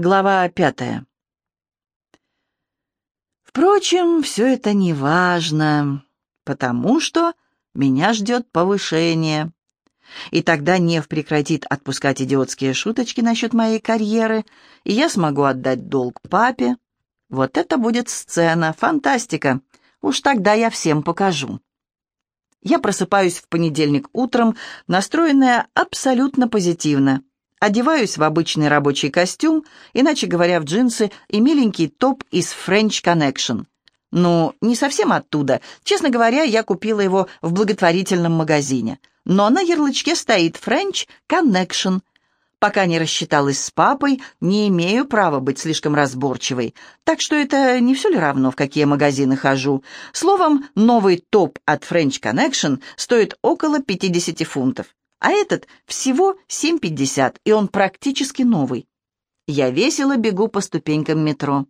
Глава пятая. Впрочем, все это не важно, потому что меня ждет повышение. И тогда Нев прекратит отпускать идиотские шуточки насчет моей карьеры, и я смогу отдать долг папе. Вот это будет сцена, фантастика. Уж тогда я всем покажу. Я просыпаюсь в понедельник утром, настроенная абсолютно позитивно. Одеваюсь в обычный рабочий костюм, иначе говоря, в джинсы и миленький топ из French Connection. Ну, не совсем оттуда. Честно говоря, я купила его в благотворительном магазине. Но на ярлычке стоит French Connection. Пока не рассчиталась с папой, не имею права быть слишком разборчивой. Так что это не все ли равно, в какие магазины хожу. Словом, новый топ от French Connection стоит около 50 фунтов а этот всего 7,50, и он практически новый. Я весело бегу по ступенькам метро.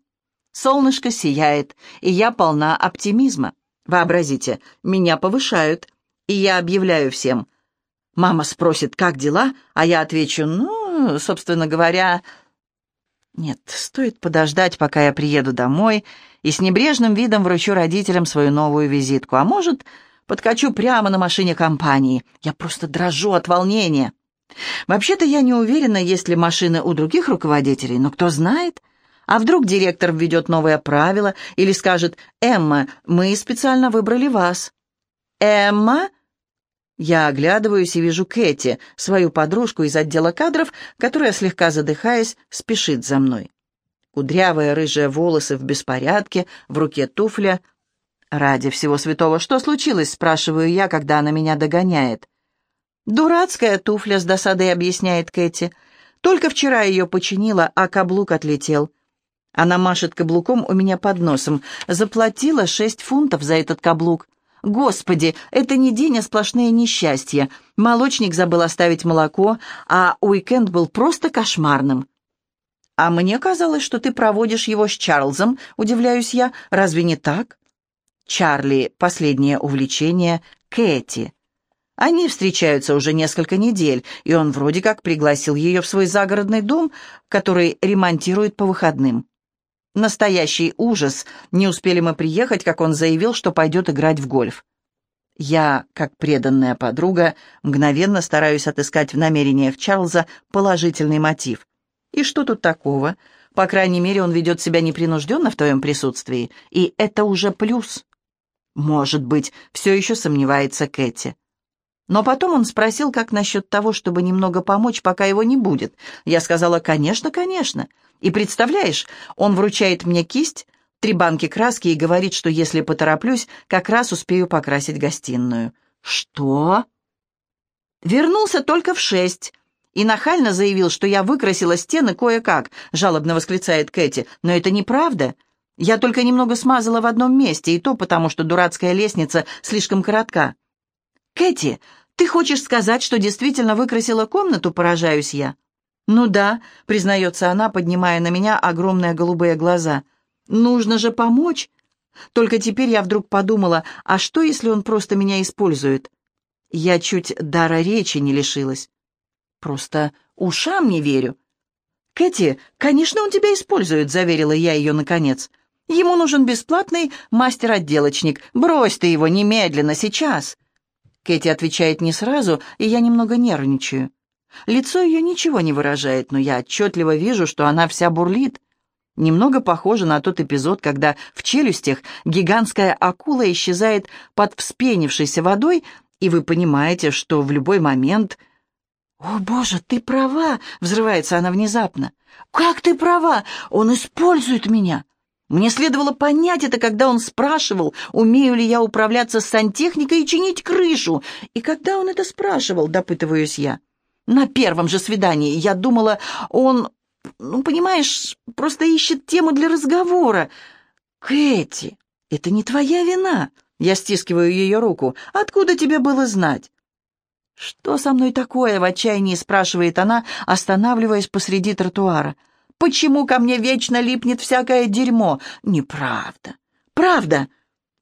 Солнышко сияет, и я полна оптимизма. Вообразите, меня повышают, и я объявляю всем. Мама спросит, как дела, а я отвечу, ну, собственно говоря... Нет, стоит подождать, пока я приеду домой, и с небрежным видом вручу родителям свою новую визитку, а может, Подкачу прямо на машине компании. Я просто дрожу от волнения. Вообще-то я не уверена, есть ли машины у других руководителей, но кто знает? А вдруг директор введет новое правило или скажет «Эмма, мы специально выбрали вас». «Эмма?» Я оглядываюсь и вижу Кэти, свою подружку из отдела кадров, которая, слегка задыхаясь, спешит за мной. Кудрявые рыжие волосы в беспорядке, в руке туфля — «Ради всего святого, что случилось?» — спрашиваю я, когда она меня догоняет. «Дурацкая туфля», — с досадой объясняет Кэти. «Только вчера ее починила, а каблук отлетел». Она машет каблуком у меня под носом. Заплатила шесть фунтов за этот каблук. Господи, это не день, а сплошное несчастье. Молочник забыл оставить молоко, а уикенд был просто кошмарным. «А мне казалось, что ты проводишь его с Чарльзом», — удивляюсь я. «Разве не так?» Чарли — последнее увлечение Кэти. Они встречаются уже несколько недель, и он вроде как пригласил ее в свой загородный дом, который ремонтирует по выходным. Настоящий ужас. Не успели мы приехать, как он заявил, что пойдет играть в гольф. Я, как преданная подруга, мгновенно стараюсь отыскать в намерениях Чарльза положительный мотив. И что тут такого? По крайней мере, он ведет себя непринужденно в твоем присутствии, и это уже плюс. Может быть, все еще сомневается Кэти. Но потом он спросил, как насчет того, чтобы немного помочь, пока его не будет. Я сказала, конечно, конечно. И представляешь, он вручает мне кисть, три банки краски и говорит, что если потороплюсь, как раз успею покрасить гостиную. Что? Вернулся только в шесть. И нахально заявил, что я выкрасила стены кое-как, жалобно восклицает Кэти. Но это неправда. Я только немного смазала в одном месте, и то потому, что дурацкая лестница слишком коротка. «Кэти, ты хочешь сказать, что действительно выкрасила комнату?» – поражаюсь я. «Ну да», — признается она, поднимая на меня огромные голубые глаза. «Нужно же помочь». Только теперь я вдруг подумала, а что, если он просто меня использует? Я чуть дара речи не лишилась. Просто ушам не верю. «Кэти, конечно, он тебя использует», — заверила я ее наконец. Ему нужен бесплатный мастер-отделочник. Брось ты его немедленно, сейчас!» Кэти отвечает не сразу, и я немного нервничаю. Лицо ее ничего не выражает, но я отчетливо вижу, что она вся бурлит. Немного похоже на тот эпизод, когда в челюстях гигантская акула исчезает под вспенившейся водой, и вы понимаете, что в любой момент... «О, Боже, ты права!» — взрывается она внезапно. «Как ты права? Он использует меня!» Мне следовало понять это, когда он спрашивал, умею ли я управляться с сантехникой и чинить крышу. И когда он это спрашивал, допытываюсь я. На первом же свидании я думала, он, ну, понимаешь, просто ищет тему для разговора. Кэти, это не твоя вина. Я стискиваю ее руку. Откуда тебе было знать? «Что со мной такое?» — в отчаянии спрашивает она, останавливаясь посреди тротуара. Почему ко мне вечно липнет всякое дерьмо? Неправда. Правда.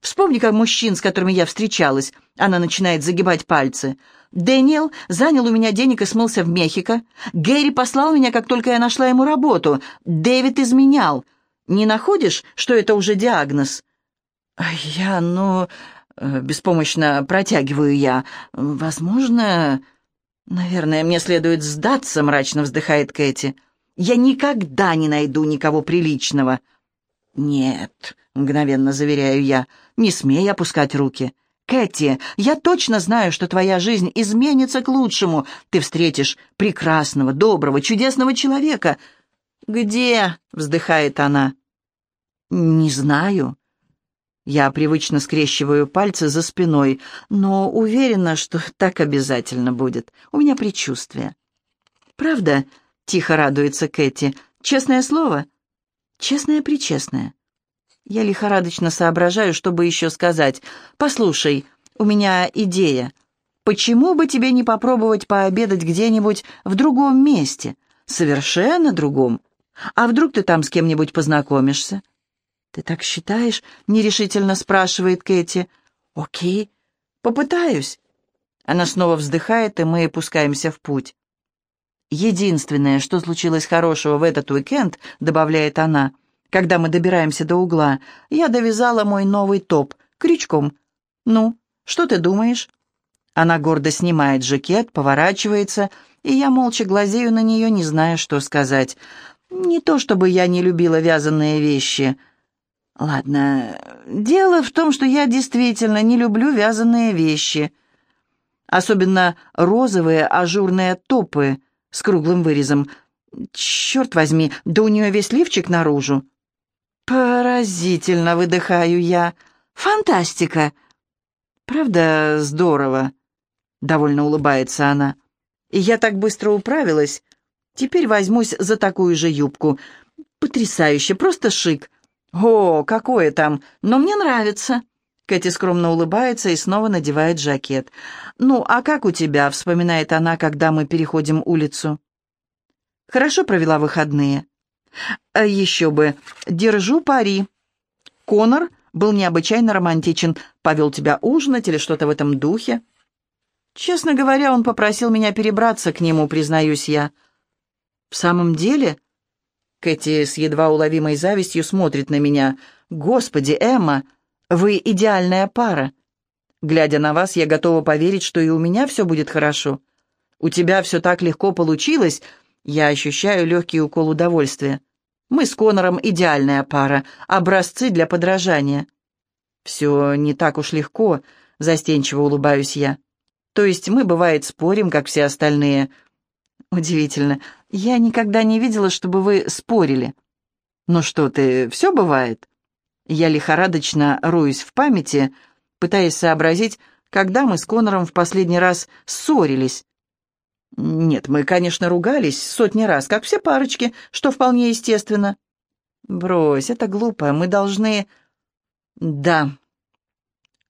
Вспомни, как мужчин, с которыми я встречалась. Она начинает загибать пальцы. Дэниел занял у меня денег и смылся в Мехико. Гэри послал меня, как только я нашла ему работу. Дэвид изменял. Не находишь, что это уже диагноз? Я, ну, э, беспомощно протягиваю я. Возможно, наверное, мне следует сдаться, мрачно вздыхает Кэти. Я никогда не найду никого приличного. Нет, мгновенно заверяю я, не смей опускать руки. Кэти, я точно знаю, что твоя жизнь изменится к лучшему. Ты встретишь прекрасного, доброго, чудесного человека. Где? вздыхает она. Не знаю. Я привычно скрещиваю пальцы за спиной, но уверена, что так обязательно будет. У меня предчувствие. Правда? Тихо радуется Кэти. Честное слово? Честное-причестное. Я лихорадочно соображаю, чтобы еще сказать. «Послушай, у меня идея. Почему бы тебе не попробовать пообедать где-нибудь в другом месте? Совершенно другом. А вдруг ты там с кем-нибудь познакомишься?» «Ты так считаешь?» — нерешительно спрашивает Кэти. «Окей, попытаюсь». Она снова вздыхает, и мы пускаемся в путь. «Единственное, что случилось хорошего в этот уикенд», — добавляет она, — когда мы добираемся до угла, я довязала мой новый топ крючком. «Ну, что ты думаешь?» Она гордо снимает жакет, поворачивается, и я молча глазею на нее, не зная, что сказать. Не то чтобы я не любила вязаные вещи. Ладно, дело в том, что я действительно не люблю вязаные вещи. Особенно розовые ажурные топы с круглым вырезом. Черт возьми, да у нее весь лифчик наружу. «Поразительно!» — выдыхаю я. «Фантастика!» «Правда, здорово!» — довольно улыбается она. «И я так быстро управилась. Теперь возьмусь за такую же юбку. Потрясающе, просто шик. О, какое там! Но мне нравится!» Кэти скромно улыбается и снова надевает жакет. «Ну, а как у тебя?» — вспоминает она, когда мы переходим улицу. «Хорошо провела выходные?» А еще бы. Держу пари. Конор был необычайно романтичен. Повел тебя ужинать или что-то в этом духе. Честно говоря, он попросил меня перебраться к нему, признаюсь я. В самом деле... Кэти с едва уловимой завистью смотрит на меня. «Господи, Эмма, вы идеальная пара. Глядя на вас, я готова поверить, что и у меня все будет хорошо. У тебя все так легко получилось, я ощущаю легкий укол удовольствия. Мы с Конором идеальная пара, образцы для подражания. Все не так уж легко, застенчиво улыбаюсь я. То есть мы, бывает, спорим, как все остальные. Удивительно, я никогда не видела, чтобы вы спорили. Ну что ты, все бывает? Я лихорадочно роюсь в памяти, пытаясь сообразить, когда мы с Конором в последний раз ссорились. Нет, мы, конечно, ругались сотни раз, как все парочки, что вполне естественно. Брось, это глупо, мы должны... Да.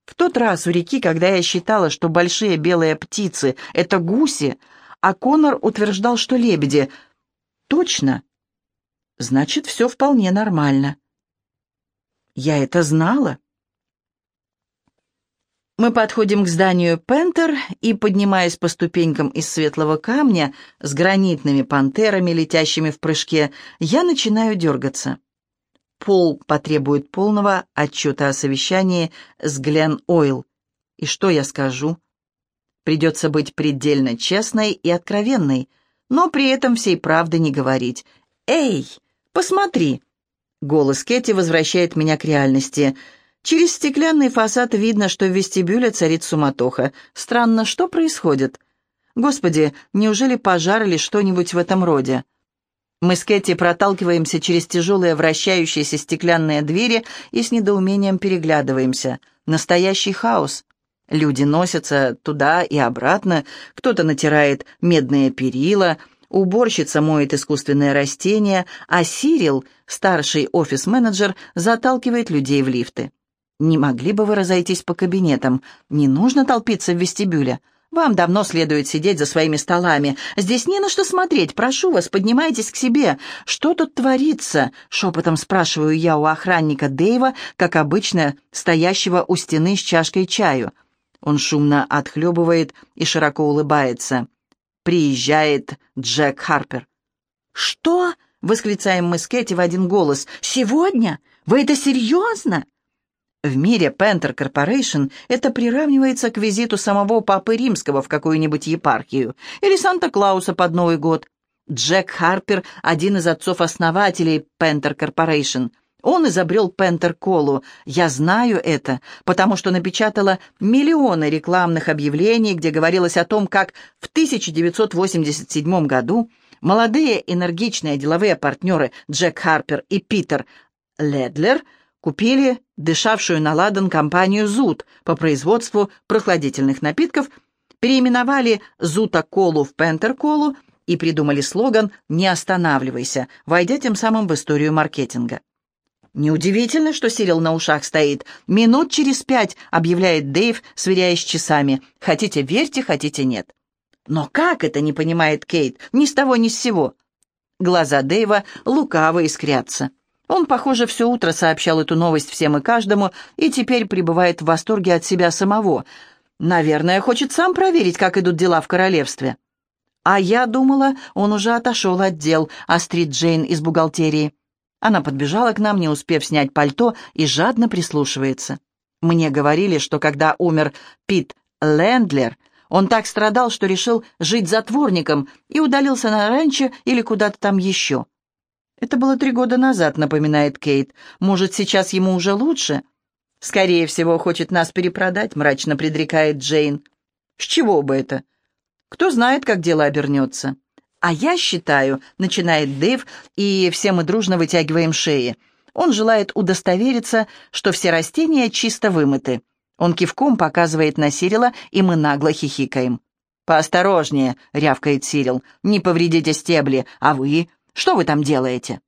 В тот раз у реки, когда я считала, что большие белые птицы — это гуси, а Конор утверждал, что лебеди. Точно. Значит, все вполне нормально. Я это знала. Мы подходим к зданию «Пентер» и, поднимаясь по ступенькам из светлого камня с гранитными пантерами, летящими в прыжке, я начинаю дергаться. Пол потребует полного отчета о совещании с Глен Ойл. И что я скажу? Придется быть предельно честной и откровенной, но при этом всей правды не говорить. «Эй, посмотри!» Голос Кэти возвращает меня к реальности – Через стеклянный фасад видно, что в вестибюле царит суматоха. Странно, что происходит? Господи, неужели пожар или что-нибудь в этом роде? Мы с Кэти проталкиваемся через тяжелые вращающиеся стеклянные двери и с недоумением переглядываемся. Настоящий хаос. Люди носятся туда и обратно, кто-то натирает медные перила, уборщица моет искусственные растения, а Сирил, старший офис-менеджер, заталкивает людей в лифты. «Не могли бы вы разойтись по кабинетам? Не нужно толпиться в вестибюле. Вам давно следует сидеть за своими столами. Здесь не на что смотреть. Прошу вас, поднимайтесь к себе. Что тут творится?» — шепотом спрашиваю я у охранника Дэйва, как обычно, стоящего у стены с чашкой чаю. Он шумно отхлебывает и широко улыбается. Приезжает Джек Харпер. «Что?» — восклицаем мы с Кэти в один голос. «Сегодня? Вы это серьезно?» В мире Пентер Корпорейшн это приравнивается к визиту самого Папы Римского в какую-нибудь епархию или Санта-Клауса под Новый год. Джек Харпер – один из отцов-основателей Пентер Корпорейшн. Он изобрел Пентер Колу. Я знаю это, потому что напечатала миллионы рекламных объявлений, где говорилось о том, как в 1987 году молодые энергичные деловые партнеры Джек Харпер и Питер Ледлер – купили дышавшую на ладан компанию «Зуд» по производству прохладительных напитков, переименовали «Зута-колу» в «Пентер-колу» и придумали слоган «Не останавливайся», войдя тем самым в историю маркетинга. «Неудивительно, что Сирил на ушах стоит. Минут через пять», — объявляет Дэйв, сверяясь с часами. «Хотите верьте, хотите нет». «Но как это?» — не понимает Кейт. «Ни с того, ни с сего». Глаза Дэйва лукаво искрятся. Он, похоже, все утро сообщал эту новость всем и каждому, и теперь пребывает в восторге от себя самого. Наверное, хочет сам проверить, как идут дела в королевстве. А я думала, он уже отошел от дел, острит Джейн из бухгалтерии. Она подбежала к нам, не успев снять пальто, и жадно прислушивается. Мне говорили, что когда умер Пит Лендлер, он так страдал, что решил жить затворником и удалился на ранчо или куда-то там еще. «Это было три года назад», — напоминает Кейт. «Может, сейчас ему уже лучше?» «Скорее всего, хочет нас перепродать», — мрачно предрекает Джейн. «С чего бы это? Кто знает, как дело обернется?» «А я считаю», — начинает Дэйв, и все мы дружно вытягиваем шеи. Он желает удостовериться, что все растения чисто вымыты. Он кивком показывает на Сирила, и мы нагло хихикаем. «Поосторожнее», — рявкает Сирил, — «не повредите стебли, а вы что вы там делаете?»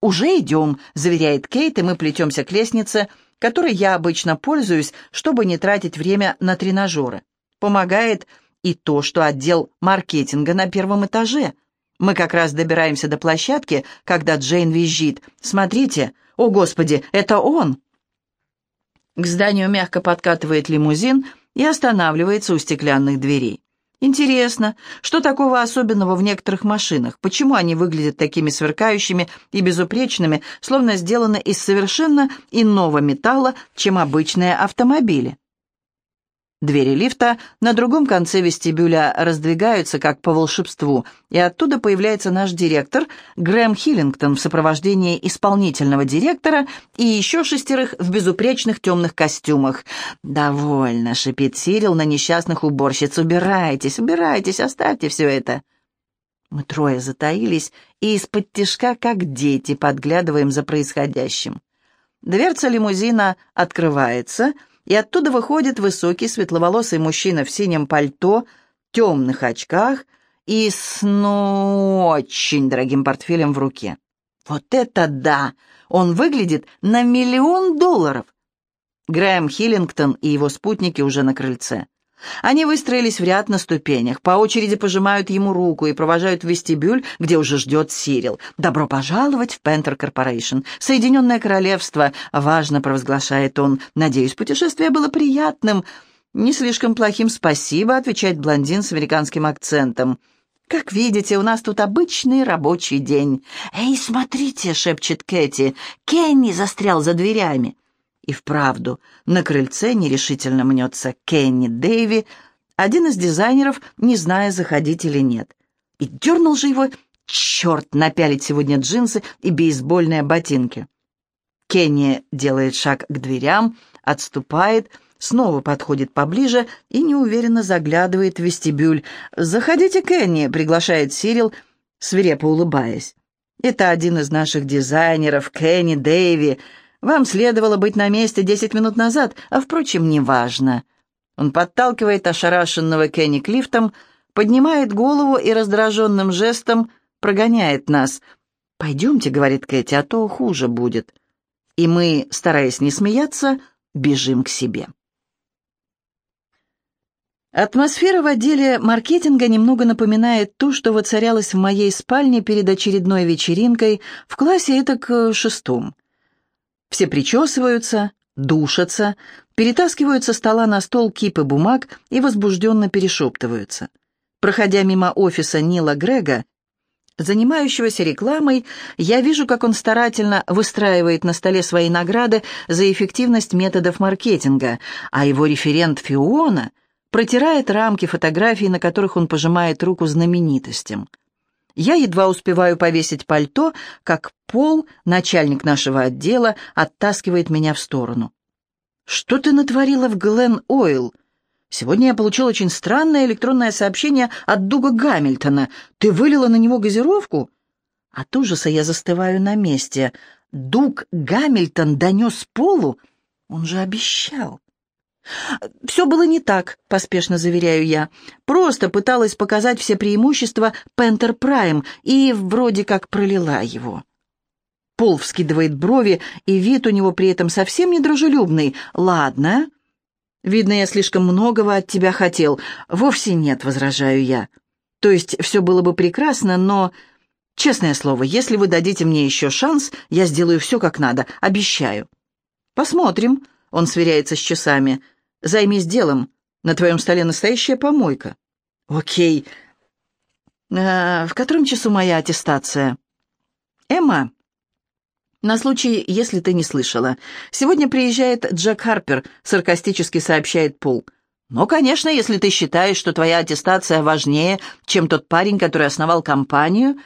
«Уже идем», — заверяет Кейт, и мы плетемся к лестнице, которой я обычно пользуюсь, чтобы не тратить время на тренажеры. Помогает и то, что отдел маркетинга на первом этаже. Мы как раз добираемся до площадки, когда Джейн визжит. «Смотрите! О, Господи, это он!» К зданию мягко подкатывает лимузин и останавливается у стеклянных дверей. Интересно, что такого особенного в некоторых машинах? Почему они выглядят такими сверкающими и безупречными, словно сделаны из совершенно иного металла, чем обычные автомобили? Двери лифта на другом конце вестибюля раздвигаются, как по волшебству, и оттуда появляется наш директор Грэм Хиллингтон в сопровождении исполнительного директора и еще шестерых в безупречных темных костюмах. «Довольно», — шипит Сирил на несчастных уборщиц, — «убирайтесь, убирайтесь, оставьте все это». Мы трое затаились и из-под тишка, как дети, подглядываем за происходящим. Дверца лимузина открывается — и оттуда выходит высокий светловолосый мужчина в синем пальто, темных очках и с, ну, очень дорогим портфелем в руке. Вот это да! Он выглядит на миллион долларов! Грэм Хиллингтон и его спутники уже на крыльце. Они выстроились в ряд на ступенях, по очереди пожимают ему руку и провожают в вестибюль, где уже ждет Сирил. «Добро пожаловать в Пентер Корпорейшн, Соединенное Королевство», — важно провозглашает он. «Надеюсь, путешествие было приятным». «Не слишком плохим спасибо», — отвечает блондин с американским акцентом. «Как видите, у нас тут обычный рабочий день». «Эй, смотрите!» — шепчет Кэти. «Кенни застрял за дверями». И вправду, на крыльце нерешительно мнется Кенни Дэйви, один из дизайнеров, не зная, заходить или нет. И дернул же его, черт, напялить сегодня джинсы и бейсбольные ботинки. Кенни делает шаг к дверям, отступает, снова подходит поближе и неуверенно заглядывает в вестибюль. «Заходите, Кенни», — приглашает Сирил, свирепо улыбаясь. «Это один из наших дизайнеров, Кенни Дэйви», вам следовало быть на месте десять минут назад, а, впрочем, неважно». Он подталкивает ошарашенного Кенни к лифтам, поднимает голову и раздраженным жестом прогоняет нас. «Пойдемте», — говорит Кэти, — «а то хуже будет». И мы, стараясь не смеяться, бежим к себе. Атмосфера в отделе маркетинга немного напоминает ту, что воцарялась в моей спальне перед очередной вечеринкой в классе этак шестом. Все причесываются, душатся, перетаскивают со стола на стол кипы бумаг и возбужденно перешептываются. Проходя мимо офиса Нила Грега, занимающегося рекламой, я вижу, как он старательно выстраивает на столе свои награды за эффективность методов маркетинга, а его референт Фиона — протирает рамки фотографий, на которых он пожимает руку знаменитостям. Я едва успеваю повесить пальто, как Пол, начальник нашего отдела, оттаскивает меня в сторону. «Что ты натворила в Глен Ойл? Сегодня я получил очень странное электронное сообщение от Дуга Гамильтона. Ты вылила на него газировку?» От ужаса я застываю на месте. Дуг Гамильтон донес Полу? Он же обещал. «Все было не так», — поспешно заверяю я. «Просто пыталась показать все преимущества Пентер Прайм и вроде как пролила его». Пол вскидывает брови, и вид у него при этом совсем недружелюбный. «Ладно. Видно, я слишком многого от тебя хотел. Вовсе нет», — возражаю я. «То есть все было бы прекрасно, но...» «Честное слово, если вы дадите мне еще шанс, я сделаю все как надо, обещаю». «Посмотрим», — он сверяется с часами. Займись делом. На твоем столе настоящая помойка». «Окей. А, в котором часу моя аттестация?» «Эмма, на случай, если ты не слышала, сегодня приезжает Джек Харпер», — саркастически сообщает Пол. «Но, конечно, если ты считаешь, что твоя аттестация важнее, чем тот парень, который основал компанию...»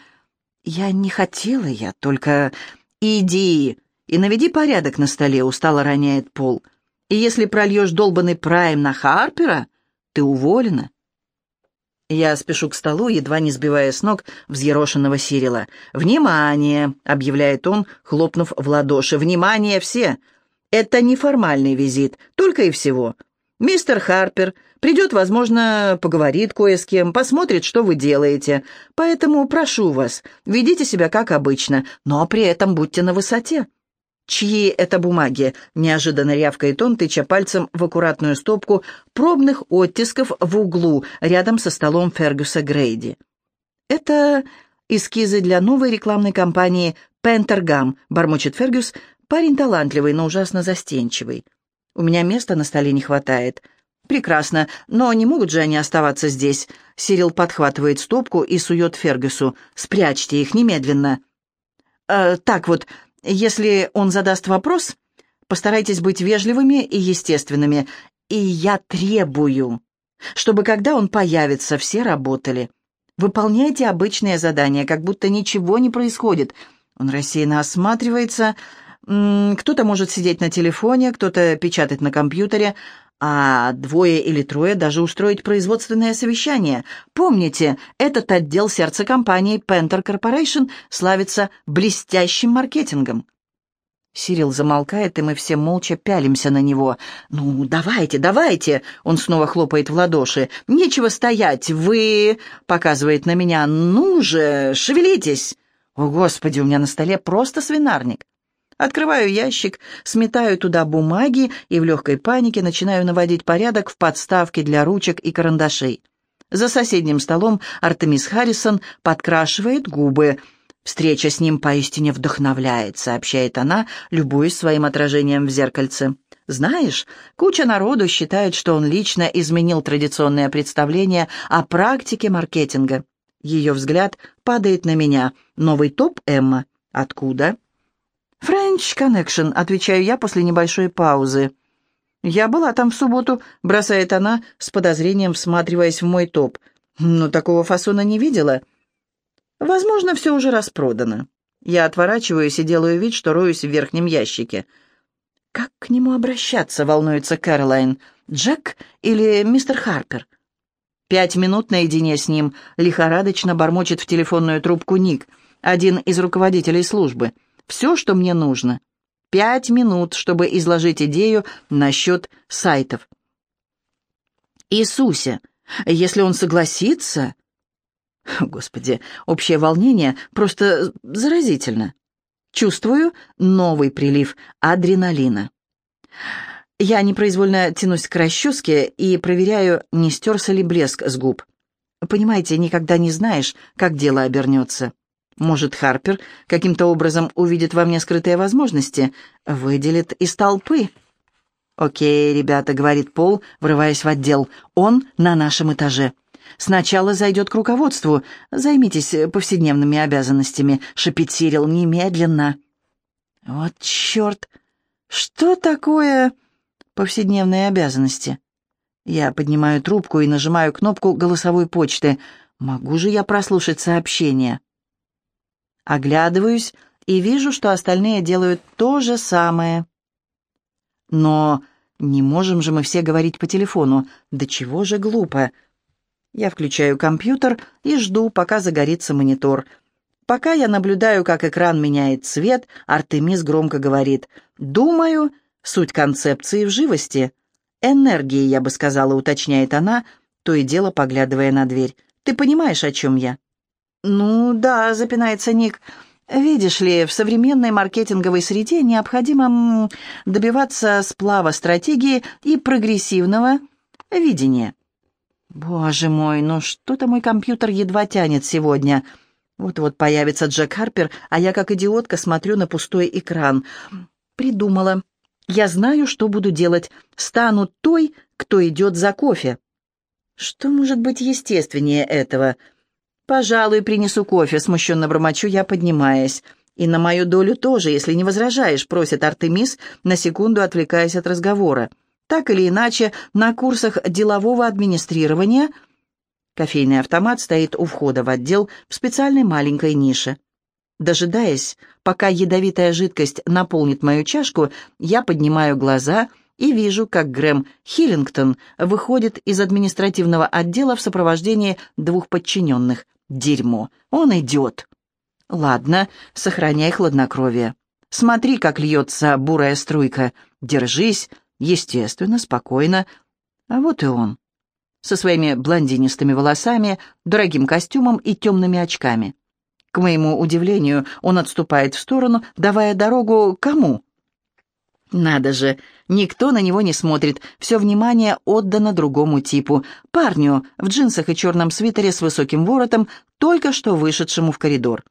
«Я не хотела, я только...» «Иди и наведи порядок на столе», — устало роняет Пол. «Пол». И если прольешь долбанный прайм на Харпера, ты уволена. Я спешу к столу, едва не сбивая с ног взъерошенного Сирила. «Внимание!» — объявляет он, хлопнув в ладоши. «Внимание все! Это неформальный визит, только и всего. Мистер Харпер придет, возможно, поговорит кое с кем, посмотрит, что вы делаете. Поэтому прошу вас, ведите себя как обычно, но при этом будьте на высоте. «Чьи это бумаги?» — неожиданно рявкает он, тыча пальцем в аккуратную стопку пробных оттисков в углу, рядом со столом Фергюса Грейди. «Это эскизы для новой рекламной кампании «Пентергам», — бормочет Фергюс, парень талантливый, но ужасно застенчивый. «У меня места на столе не хватает». «Прекрасно, но не могут же они оставаться здесь?» Сирил подхватывает стопку и сует Фергюсу. «Спрячьте их немедленно». «Э, «Так вот, если он задаст вопрос, постарайтесь быть вежливыми и естественными. И я требую, чтобы когда он появится, все работали. Выполняйте обычные задания, как будто ничего не происходит. Он рассеянно осматривается. Кто-то может сидеть на телефоне, кто-то печатать на компьютере, а двое или трое даже устроить производственное совещание. Помните, этот отдел сердца компании Panther Corporation славится блестящим маркетингом. Сирил замолкает, и мы все молча пялимся на него. «Ну, давайте, давайте!» Он снова хлопает в ладоши. «Нечего стоять, вы...» — показывает на меня. «Ну же, шевелитесь!» «О, Господи, у меня на столе просто свинарник!» Открываю ящик, сметаю туда бумаги и в легкой панике начинаю наводить порядок в подставке для ручек и карандашей. За соседним столом Артемис Харрисон подкрашивает губы. «Встреча с ним поистине вдохновляет», — сообщает она, любуясь своим отражением в зеркальце. «Знаешь, куча народу считает, что он лично изменил традиционное представление о практике маркетинга. Ее взгляд падает на меня. Новый топ, Эмма? Откуда?» «Френч Connection», — отвечаю я после небольшой паузы. «Я была там в субботу», — бросает она, с подозрением всматриваясь в мой топ. «Но такого фасона не видела». «Возможно, все уже распродано». Я отворачиваюсь и делаю вид, что роюсь в верхнем ящике. «Как к нему обращаться?» — волнуется Кэролайн. «Джек или мистер Харпер?» Пять минут наедине с ним лихорадочно бормочет в телефонную трубку Ник, один из руководителей службы — все, что мне нужно. Пять минут, чтобы изложить идею насчет сайтов. Иисусе, если он согласится... Господи, общее волнение просто заразительно. Чувствую новый прилив адреналина. Я непроизвольно тянусь к расческе и проверяю, не стерся ли блеск с губ. Понимаете, никогда не знаешь, как дело обернется. Может, Харпер каким-то образом увидит во мне скрытые возможности, выделит из толпы. «Окей, ребята», — говорит Пол, врываясь в отдел. «Он на нашем этаже. Сначала зайдет к руководству. Займитесь повседневными обязанностями», — шипит Сирил немедленно. «Вот черт! Что такое повседневные обязанности?» Я поднимаю трубку и нажимаю кнопку голосовой почты. Могу же я прослушать сообщение? Оглядываюсь и вижу, что остальные делают то же самое. Но не можем же мы все говорить по телефону. Да чего же глупо. Я включаю компьютер и жду, пока загорится монитор. Пока я наблюдаю, как экран меняет цвет, Артемис громко говорит «Думаю, суть концепции в живости». «Энергии, я бы сказала», — уточняет она, то и дело поглядывая на дверь. «Ты понимаешь, о чем я?» «Ну да», — запинается Ник. «Видишь ли, в современной маркетинговой среде необходимо добиваться сплава стратегии и прогрессивного видения». «Боже мой, ну что-то мой компьютер едва тянет сегодня». Вот-вот появится Джек Харпер, а я как идиотка смотрю на пустой экран. Придумала. Я знаю, что буду делать. Стану той, кто идет за кофе. Что может быть естественнее этого?» «Пожалуй, принесу кофе», — смущенно бормочу я, поднимаясь. «И на мою долю тоже, если не возражаешь», — просит Артемис, на секунду отвлекаясь от разговора. «Так или иначе, на курсах делового администрирования...» Кофейный автомат стоит у входа в отдел в специальной маленькой нише. Дожидаясь, пока ядовитая жидкость наполнит мою чашку, я поднимаю глаза и вижу, как Грэм Хиллингтон выходит из административного отдела в сопровождении двух подчиненных — Дерьмо. Он идет. Ладно, сохраняй хладнокровие. Смотри, как льется бурая струйка. Держись, естественно, спокойно. А вот и он. Со своими блондинистыми волосами, дорогим костюмом и темными очками. К моему удивлению, он отступает в сторону, давая дорогу кому? Надо же, никто на него не смотрит, все внимание отдано другому типу, парню в джинсах и черном свитере с высоким воротом, только что вышедшему в коридор.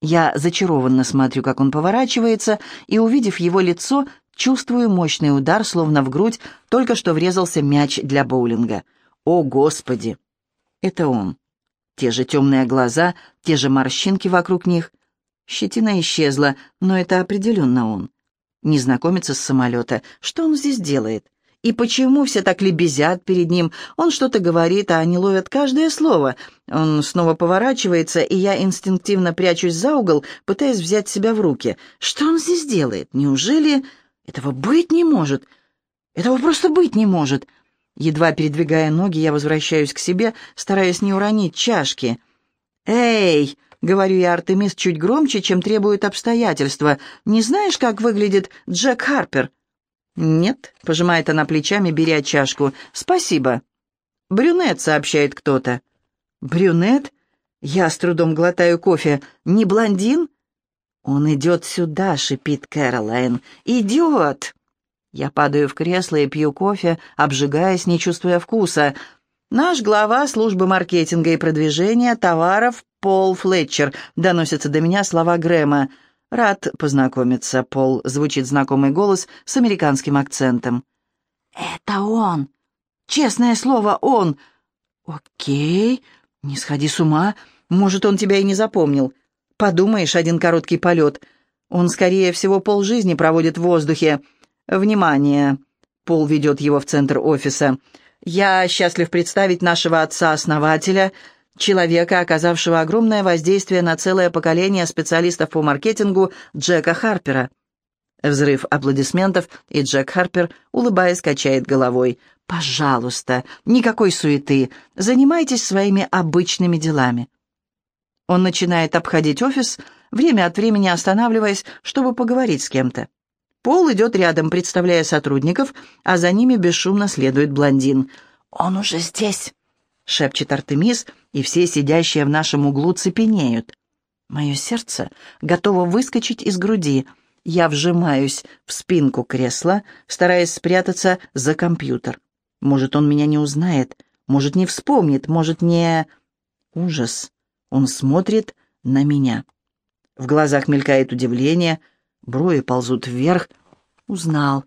Я зачарованно смотрю, как он поворачивается, и, увидев его лицо, чувствую мощный удар, словно в грудь только что врезался мяч для боулинга. О, Господи! Это он. Те же темные глаза, те же морщинки вокруг них. Щетина исчезла, но это определенно он. Незнакомец из самолета. Что он здесь делает? И почему все так лебезят перед ним? Он что-то говорит, а они ловят каждое слово. Он снова поворачивается, и я инстинктивно прячусь за угол, пытаясь взять себя в руки. Что он здесь делает? Неужели... Этого быть не может. Этого просто быть не может. Едва передвигая ноги, я возвращаюсь к себе, стараясь не уронить чашки. «Эй!» Говорю я Артемис чуть громче, чем требуют обстоятельства. «Не знаешь, как выглядит Джек Харпер?» «Нет», — пожимает она плечами, беря чашку. «Спасибо». «Брюнет», — сообщает кто-то. «Брюнет?» Я с трудом глотаю кофе. «Не блондин?» «Он идет сюда», — шипит Кэролайн. «Идет!» Я падаю в кресло и пью кофе, обжигаясь, не чувствуя вкуса. Наш глава службы маркетинга и продвижения товаров Пол Флетчер, доносятся до меня слова Грэма. «Рад познакомиться, Пол», — звучит знакомый голос с американским акцентом. «Это он! Честное слово, он!» «Окей, не сходи с ума. Может, он тебя и не запомнил. Подумаешь, один короткий полет. Он, скорее всего, полжизни проводит в воздухе. Внимание!» Пол ведет его в центр офиса. «Я счастлив представить нашего отца-основателя, человека, оказавшего огромное воздействие на целое поколение специалистов по маркетингу Джека Харпера. Взрыв аплодисментов, и Джек Харпер, улыбаясь, качает головой. «Пожалуйста, никакой суеты, занимайтесь своими обычными делами». Он начинает обходить офис, время от времени останавливаясь, чтобы поговорить с кем-то. Пол идет рядом, представляя сотрудников, а за ними бесшумно следует блондин. «Он уже здесь!» — шепчет Артемис, и все сидящие в нашем углу цепенеют. Мое сердце готово выскочить из груди. Я вжимаюсь в спинку кресла, стараясь спрятаться за компьютер. Может, он меня не узнает, может, не вспомнит, может, не... Ужас. Он смотрит на меня. В глазах мелькает удивление, брови ползут вверх. Узнал.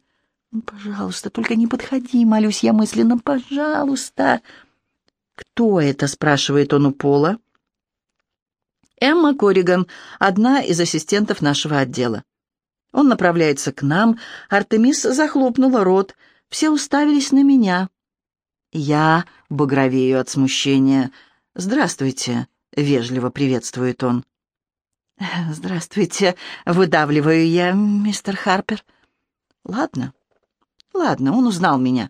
«Ну, «Пожалуйста, только не подходи, молюсь я мысленно, пожалуйста!» «Кто это?» — спрашивает он у Пола. «Эмма Кориган, одна из ассистентов нашего отдела». Он направляется к нам, Артемис захлопнула рот, все уставились на меня. Я багровею от смущения. «Здравствуйте», — вежливо приветствует он. «Здравствуйте», — выдавливаю я, мистер Харпер. «Ладно, ладно, он узнал меня,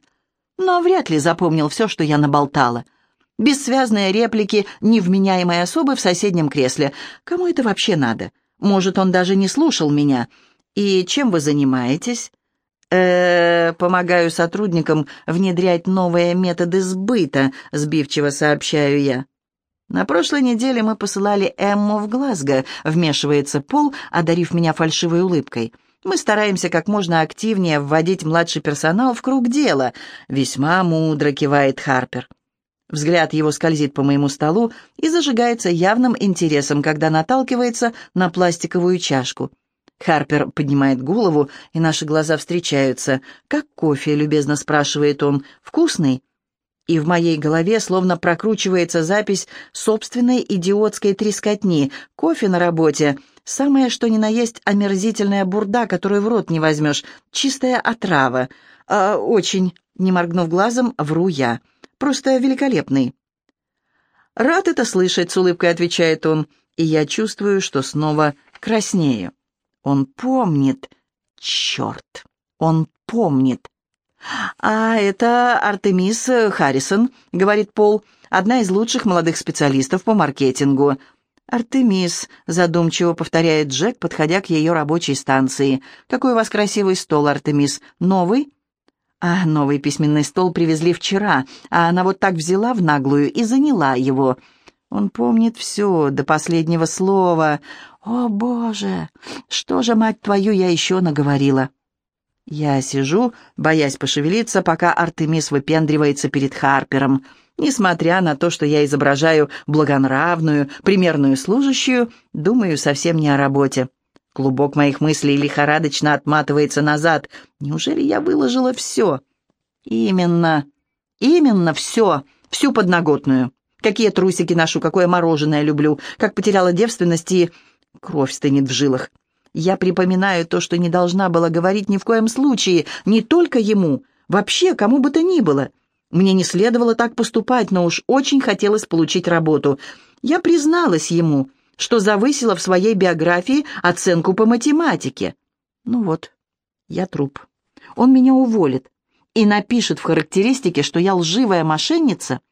но вряд ли запомнил все, что я наболтала. Бессвязные реплики невменяемой особы в соседнем кресле. Кому это вообще надо? Может, он даже не слушал меня. И чем вы занимаетесь?» э, помогаю сотрудникам внедрять новые методы сбыта», — сбивчиво сообщаю я. «На прошлой неделе мы посылали Эмму в Глазго», — вмешивается Пол, одарив меня фальшивой улыбкой. «Мы стараемся как можно активнее вводить младший персонал в круг дела», — весьма мудро кивает Харпер. Взгляд его скользит по моему столу и зажигается явным интересом, когда наталкивается на пластиковую чашку. Харпер поднимает голову, и наши глаза встречаются. «Как кофе?» — любезно спрашивает он. «Вкусный?» И в моей голове словно прокручивается запись собственной идиотской трескотни. Кофе на работе — самое что ни на есть омерзительная бурда, которую в рот не возьмешь. Чистая отрава. А, очень, не моргнув глазом, вру я. Просто великолепный. «Рад это слышать», — с улыбкой отвечает он, и я чувствую, что снова краснею. Он помнит. Черт, он помнит. «А это Артемис Харрисон», — говорит Пол, «одна из лучших молодых специалистов по маркетингу». «Артемис», — задумчиво повторяет Джек, подходя к ее рабочей станции. «Какой у вас красивый стол, Артемис. Новый?» «А, новый письменный стол привезли вчера, а она вот так взяла в наглую и заняла его». Он помнит все, до последнего слова. «О, Боже! Что же, мать твою, я еще наговорила?» Я сижу, боясь пошевелиться, пока Артемис выпендривается перед Харпером. Несмотря на то, что я изображаю благонравную, примерную служащую, думаю совсем не о работе. Клубок моих мыслей лихорадочно отматывается назад. Неужели я выложила все? Именно, именно все, всю подноготную. Какие трусики ношу, какое мороженое люблю, как потеряла девственность и Кровь стынет в жилах. Я припоминаю то, что не должна была говорить ни в коем случае, не только ему, вообще кому бы то ни было. Мне не следовало так поступать, но уж очень хотелось получить работу. Я призналась ему, что завысила в своей биографии оценку по математике. Ну вот, я труп. Он меня уволит и напишет в характеристике, что я лживая мошенница —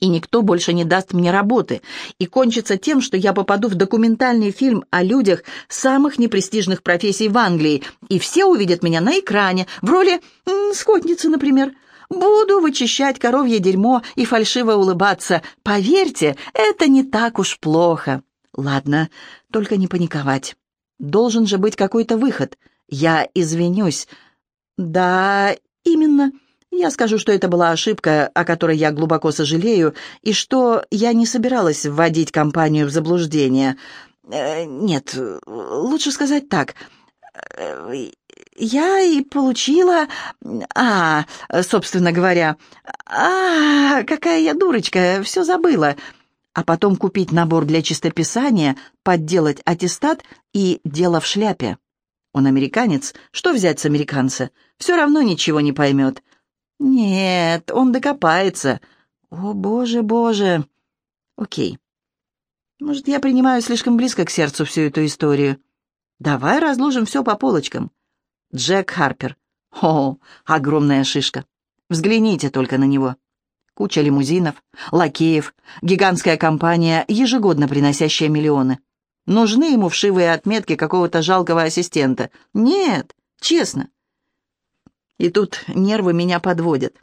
и никто больше не даст мне работы, и кончится тем, что я попаду в документальный фильм о людях самых непрестижных профессий в Англии, и все увидят меня на экране, в роли скотницы, например. Буду вычищать коровье дерьмо и фальшиво улыбаться. Поверьте, это не так уж плохо. Ладно, только не паниковать. Должен же быть какой-то выход. Я извинюсь. Да, именно. Я скажу, что это была ошибка, о которой я глубоко сожалею, и что я не собиралась вводить компанию в заблуждение. Э, нет, лучше сказать так. Э, я и получила... А, собственно говоря... А, какая я дурочка, все забыла. А потом купить набор для чистописания, подделать аттестат и дело в шляпе. Он американец, что взять с американца? Все равно ничего не поймет. Нет, он докопается. О, боже, боже. Окей. Может, я принимаю слишком близко к сердцу всю эту историю. Давай разложим все по полочкам. Джек Харпер. О, огромная шишка. Взгляните только на него. Куча лимузинов, лакеев, гигантская компания, ежегодно приносящая миллионы. Нужны ему вшивые отметки какого-то жалкого ассистента? Нет, честно. И тут нервы меня подводят.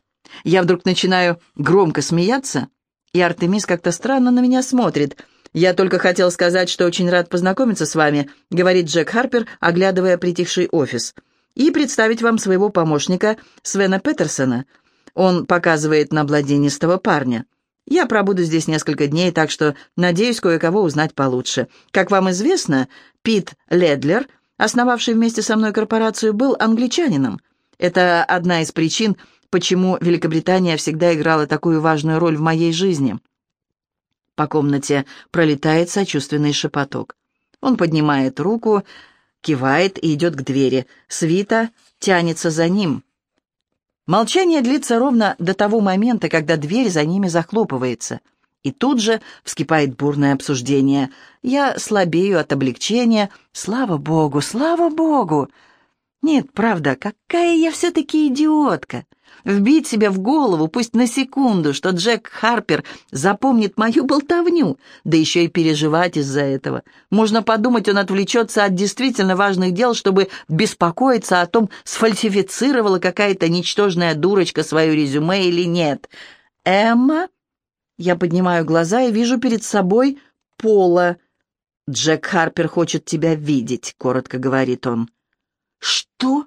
Я вдруг начинаю громко смеяться, и Артемис как-то странно на меня смотрит. «Я только хотел сказать, что очень рад познакомиться с вами», — говорит Джек Харпер, оглядывая притихший офис, «и представить вам своего помощника Свена Петерсона. Он показывает на бладенистого парня. Я пробуду здесь несколько дней, так что надеюсь кое-кого узнать получше. Как вам известно, Пит Ледлер, основавший вместе со мной корпорацию, был англичанином. Это одна из причин, почему Великобритания всегда играла такую важную роль в моей жизни». По комнате пролетает сочувственный шепоток. Он поднимает руку, кивает и идет к двери. Свита тянется за ним. Молчание длится ровно до того момента, когда дверь за ними захлопывается. И тут же вскипает бурное обсуждение. Я слабею от облегчения. Слава богу, слава богу! Нет, правда, какая я все-таки идиотка! Вбить себе в голову, пусть на секунду, что Джек Харпер запомнит мою болтовню, да еще и переживать из-за этого. Можно подумать, он отвлечется от действительно важных дел, чтобы беспокоиться о том, сфальсифицировала какая-то ничтожная дурочка свое резюме или нет. «Эмма?» Я поднимаю глаза и вижу перед собой Пола. «Джек Харпер хочет тебя видеть», — коротко говорит он. «Что?»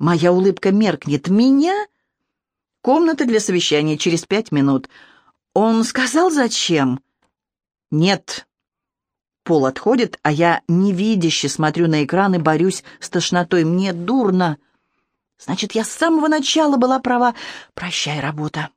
Моя улыбка меркнет. «Меня?» Комната для совещания через пять минут. Он сказал, зачем? Нет. Пол отходит, а я невидяще смотрю на экран и борюсь с тошнотой. Мне дурно. Значит, я с самого начала была права. Прощай, работа.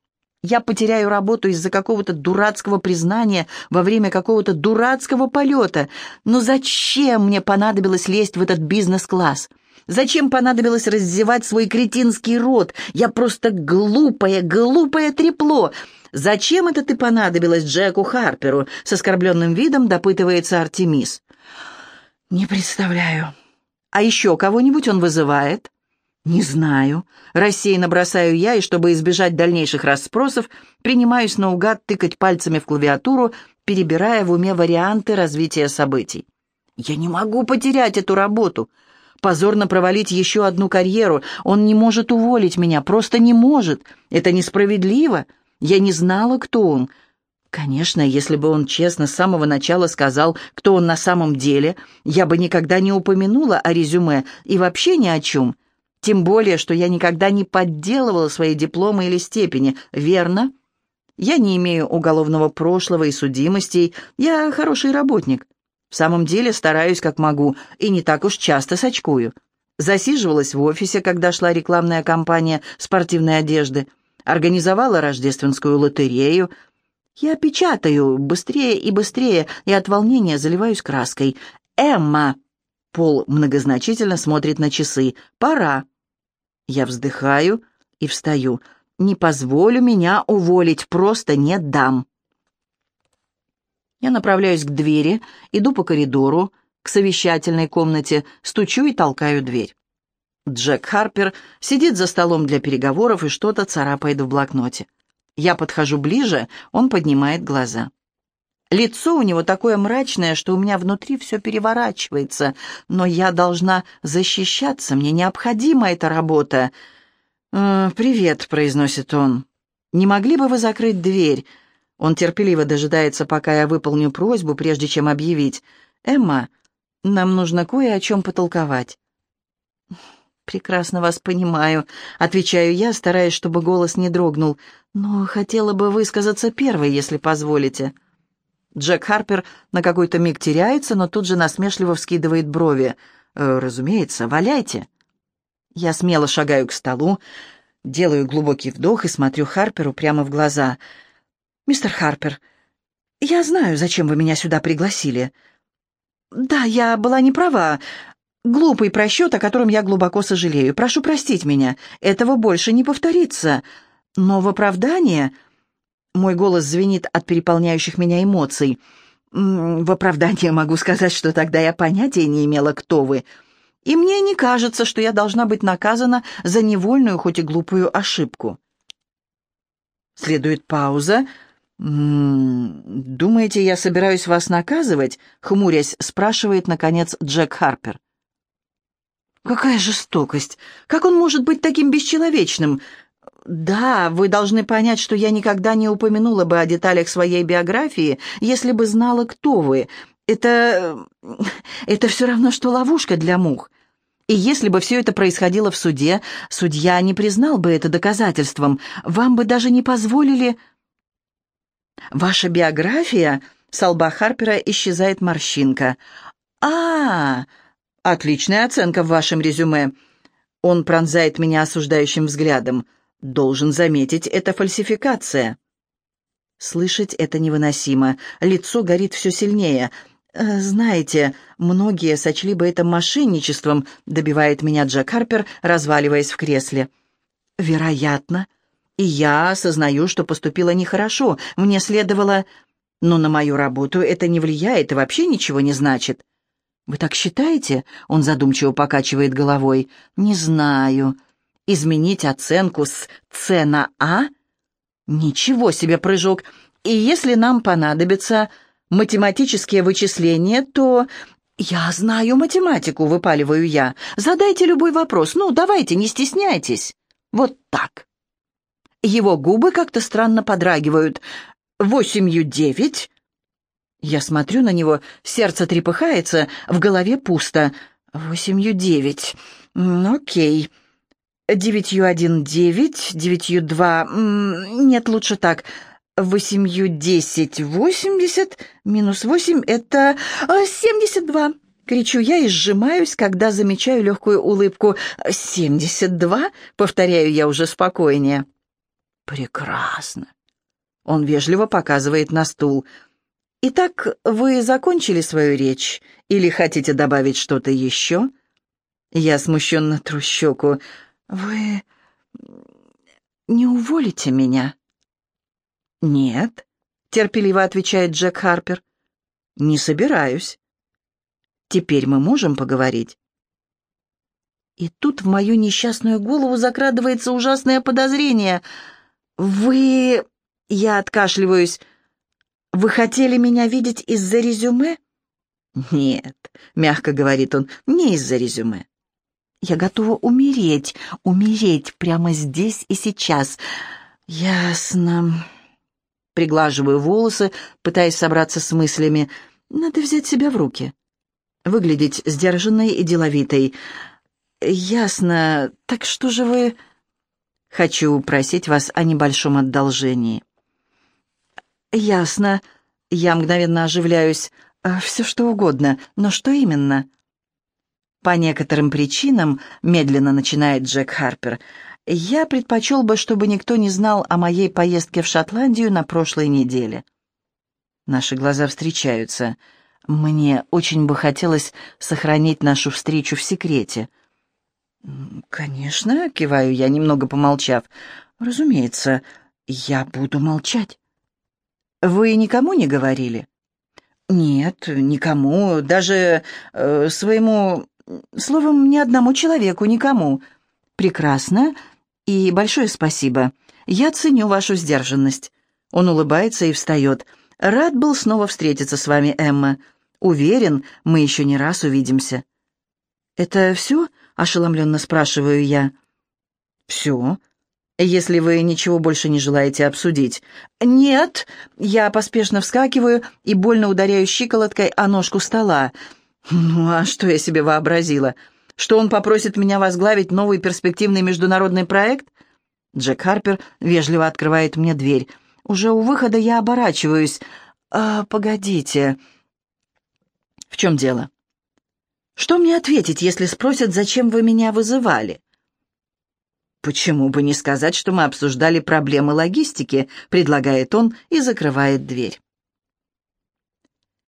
Я потеряю работу из-за какого-то дурацкого признания во время какого-то дурацкого полета. Но зачем мне понадобилось лезть в этот бизнес-класс? Зачем понадобилось раздевать свой кретинский рот? Я просто глупое, глупое трепло. Зачем это ты понадобилось Джеку Харперу? С оскорбленным видом допытывается Артемис. Не представляю. А еще кого-нибудь он вызывает? Не знаю. Рассеянно бросаю я, и чтобы избежать дальнейших расспросов, принимаюсь наугад тыкать пальцами в клавиатуру, перебирая в уме варианты развития событий. Я не могу потерять эту работу позорно провалить еще одну карьеру. Он не может уволить меня, просто не может. Это несправедливо. Я не знала, кто он. Конечно, если бы он честно с самого начала сказал, кто он на самом деле, я бы никогда не упомянула о резюме и вообще ни о чем. Тем более, что я никогда не подделывала свои дипломы или степени, верно? Я не имею уголовного прошлого и судимостей, я хороший работник. В самом деле стараюсь как могу и не так уж часто сочкую. Засиживалась в офисе, когда шла рекламная кампания спортивной одежды. Организовала рождественскую лотерею. Я печатаю быстрее и быстрее, и от волнения заливаюсь краской. «Эмма!» Пол многозначительно смотрит на часы. «Пора!» Я вздыхаю и встаю. «Не позволю меня уволить, просто не дам!» Я направляюсь к двери, иду по коридору, к совещательной комнате, стучу и толкаю дверь. Джек Харпер сидит за столом для переговоров и что-то царапает в блокноте. Я подхожу ближе, он поднимает глаза. Лицо у него такое мрачное, что у меня внутри все переворачивается, но я должна защищаться, мне необходима эта работа. «Э, «Привет», — произносит он. «Не могли бы вы закрыть дверь? Он терпеливо дожидается, пока я выполню просьбу, прежде чем объявить. «Эмма, нам нужно кое о чем потолковать». «Прекрасно вас понимаю», — отвечаю я, стараясь, чтобы голос не дрогнул. «Но хотела бы высказаться первой, если позволите». Джек Харпер на какой-то миг теряется, но тут же насмешливо вскидывает брови. «Э, «Разумеется, валяйте». Я смело шагаю к столу, делаю глубокий вдох и смотрю Харперу прямо в глаза — «Мистер Харпер, я знаю, зачем вы меня сюда пригласили. Да, я была не права. Глупый просчет, о котором я глубоко сожалею. Прошу простить меня. Этого больше не повторится. Но в оправдание...» Мой голос звенит от переполняющих меня эмоций. «В оправдание могу сказать, что тогда я понятия не имела, кто вы. И мне не кажется, что я должна быть наказана за невольную, хоть и глупую ошибку». Следует пауза, «Думаете, я собираюсь вас наказывать?» — хмурясь, спрашивает, наконец, Джек Харпер. «Какая жестокость! Как он может быть таким бесчеловечным? Да, вы должны понять, что я никогда не упомянула бы о деталях своей биографии, если бы знала, кто вы. Это... это все равно, что ловушка для мух. И если бы все это происходило в суде, судья не признал бы это доказательством. Вам бы даже не позволили... Ваша биография... С лба Харпера исчезает морщинка. а, Отличная оценка в вашем резюме. Он пронзает меня осуждающим взглядом. Должен заметить, это фальсификация. Слышать это невыносимо. Лицо горит все сильнее. «Э, «Знаете, многие сочли бы это мошенничеством», — добивает меня Джек Харпер, разваливаясь в кресле. «Вероятно. И я осознаю, что поступила нехорошо. Мне следовало... Но на мою работу это не влияет и вообще ничего не значит». «Вы так считаете?» — он задумчиво покачивает головой. «Не знаю. Изменить оценку с «С» на «А»? Ничего себе прыжок. И если нам понадобится математические вычисления, то... «Я знаю математику», — выпаливаю я. «Задайте любой вопрос. Ну, давайте, не стесняйтесь». Вот так. Его губы как-то странно подрагивают. «Восемью девять?» Я смотрю на него, сердце трепыхается, в голове пусто. «Восемью девять. Окей. Девятью один девять, девятью два... Нет, лучше так восемью десять восемьдесят, минус восемь — это а, семьдесят два. Кричу я и сжимаюсь, когда замечаю легкую улыбку. «Семьдесят два?» — повторяю я уже спокойнее. «Прекрасно!» Он вежливо показывает на стул. «Итак, вы закончили свою речь? Или хотите добавить что-то еще?» Я смущенно тру щеку. «Вы не уволите меня?» «Нет», — терпеливо отвечает Джек Харпер. «Не собираюсь. Теперь мы можем поговорить?» И тут в мою несчастную голову закрадывается ужасное подозрение. «Вы...» — я откашливаюсь. «Вы хотели меня видеть из-за резюме?» «Нет», — мягко говорит он, — «не из-за резюме. Я готова умереть, умереть прямо здесь и сейчас. Ясно. Приглаживаю волосы, пытаясь собраться с мыслями. Надо взять себя в руки. Выглядеть сдержанной и деловитой. Ясно. Так что же вы... Хочу просить вас о небольшом одолжении. Ясно. Я мгновенно оживляюсь. «А, Все что угодно. Но что именно? По некоторым причинам, медленно начинает Джек Харпер, — я предпочел бы, чтобы никто не знал о моей поездке в Шотландию на прошлой неделе. Наши глаза встречаются. Мне очень бы хотелось сохранить нашу встречу в секрете. «Конечно», — киваю я, немного помолчав. «Разумеется, я буду молчать». «Вы никому не говорили?» «Нет, никому, даже э, своему... Словом, ни одному человеку, никому». «Прекрасно. И большое спасибо. Я ценю вашу сдержанность». Он улыбается и встает. «Рад был снова встретиться с вами, Эмма. Уверен, мы еще не раз увидимся». «Это все?» — ошеломленно спрашиваю я. «Все. Если вы ничего больше не желаете обсудить». «Нет!» — я поспешно вскакиваю и больно ударяю щиколоткой о ножку стола. «Ну, а что я себе вообразила?» что он попросит меня возглавить новый перспективный международный проект? Джек Харпер вежливо открывает мне дверь. Уже у выхода я оборачиваюсь. «А, погодите. В чем дело? Что мне ответить, если спросят, зачем вы меня вызывали?» «Почему бы не сказать, что мы обсуждали проблемы логистики?» — предлагает он и закрывает дверь.